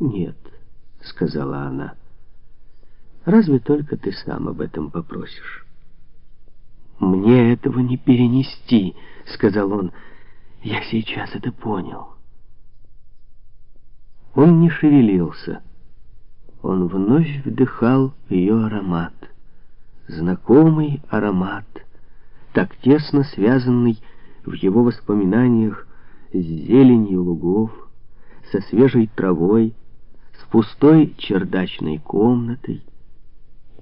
«Нет», — сказала она, — «разве только ты сам об этом попросишь». «Мне этого не перенести», — сказал он. «Я сейчас это понял». Он не шевелился. Он вновь вдыхал ее аромат. Знакомый аромат, так тесно связанный в его воспоминаниях с зеленью лугов, со свежей травой, пустой чердачной комнатой.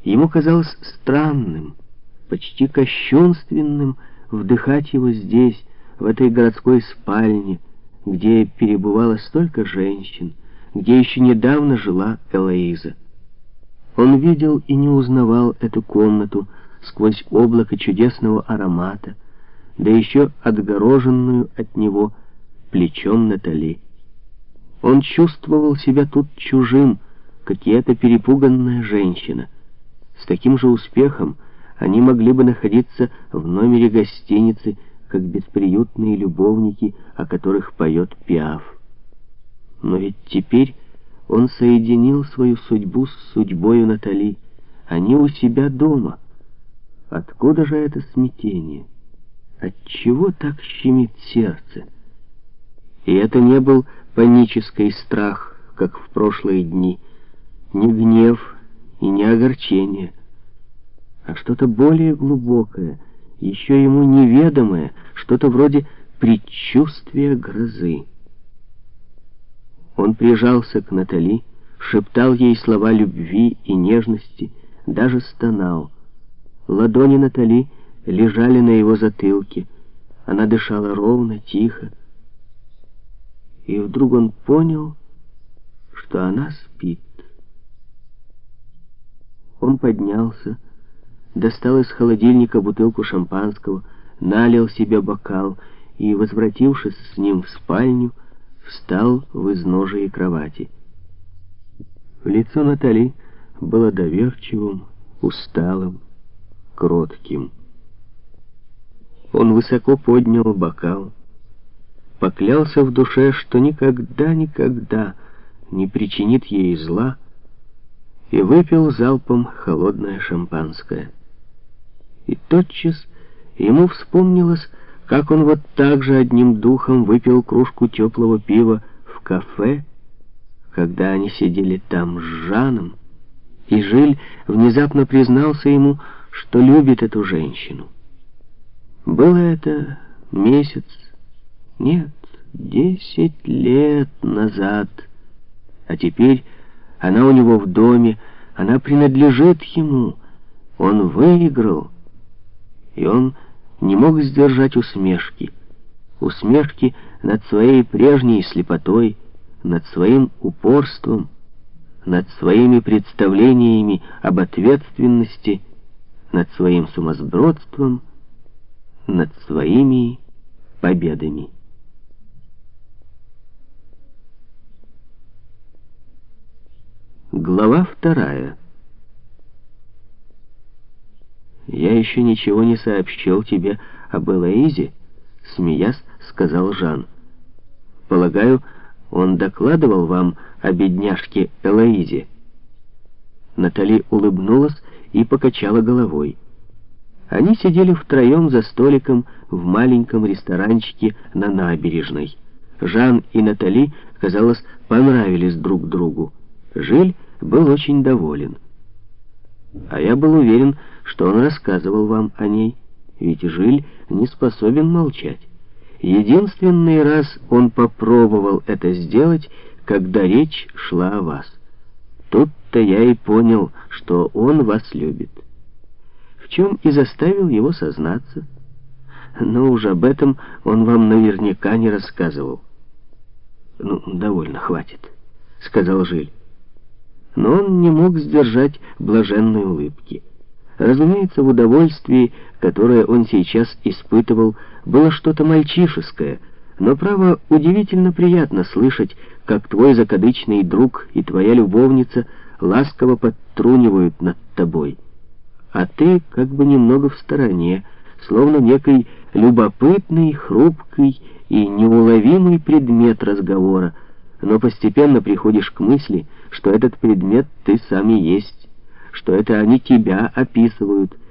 Ему казалось странным, почти кощунственным вдыхать его здесь, в этой городской спальне, где перебывало столько женщин, где еще недавно жила Элоиза. Он видел и не узнавал эту комнату сквозь облако чудесного аромата, да еще отгороженную от него плечом Натали. Он чувствовал себя тут чужим, как и эта перепуганная женщина. С таким же успехом они могли бы находиться в номере гостиницы, как бесприютные любовники, о которых поет Пиаф. Но ведь теперь он соединил свою судьбу с судьбою Натали. Они у себя дома. Откуда же это смятение? Отчего так щемит сердце? И это не был панический страх, как в прошлые дни, не гнев и не огорчение, а что-то более глубокое, еще ему неведомое, что-то вроде предчувствия грозы. Он прижался к Натали, шептал ей слова любви и нежности, даже стонал. Ладони Натали лежали на его затылке. Она дышала ровно, тихо. И вдруг он понял, что она спит. Он поднялся, достал из холодильника бутылку шампанского, налил себе бокал и, возвратившись с ним в спальню, встал в изножие кровати. Лицо Натали было доверчивым, усталым, кротким. Он высоко поднял бокал, поклялся в душе, что никогда-никогда не причинит ей зла, и выпил залпом холодное шампанское. И тотчас ему вспомнилось, как он вот так же одним духом выпил кружку теплого пива в кафе, когда они сидели там с Жаном, и Жиль внезапно признался ему, что любит эту женщину. Было это месяц, нет, десять лет назад, а теперь она у него в доме, она принадлежит ему, он выиграл, и он не мог сдержать усмешки. Усмешки над своей прежней слепотой, над своим упорством, над своими представлениями об ответственности, над своим сумасбродством, над своими победами. Глава вторая. «Я еще ничего не сообщил тебе об Элоизе», — смеясь сказал Жан. «Полагаю, он докладывал вам о бедняжке Элоизе». Натали улыбнулась и покачала головой. Они сидели втроем за столиком в маленьком ресторанчике на набережной. Жан и Натали, казалось, понравились друг другу. Жиль был очень доволен. А я был уверен, что он рассказывал вам о ней, ведь Жиль не способен молчать. Единственный раз он попробовал это сделать, когда речь шла о вас. Тут-то я и понял, что он вас любит. В чем и заставил его сознаться. Но уж об этом он вам наверняка не рассказывал. «Ну, довольно, хватит», — сказал Жиль но он не мог сдержать блаженной улыбки. Разумеется, в удовольствии, которое он сейчас испытывал, было что-то мальчишеское, но, право, удивительно приятно слышать, как твой закадычный друг и твоя любовница ласково подтрунивают над тобой. А ты как бы немного в стороне, словно некий любопытный, хрупкий и неуловимый предмет разговора, но постепенно приходишь к мысли, что этот предмет ты сам и есть, что это они тебя описывают,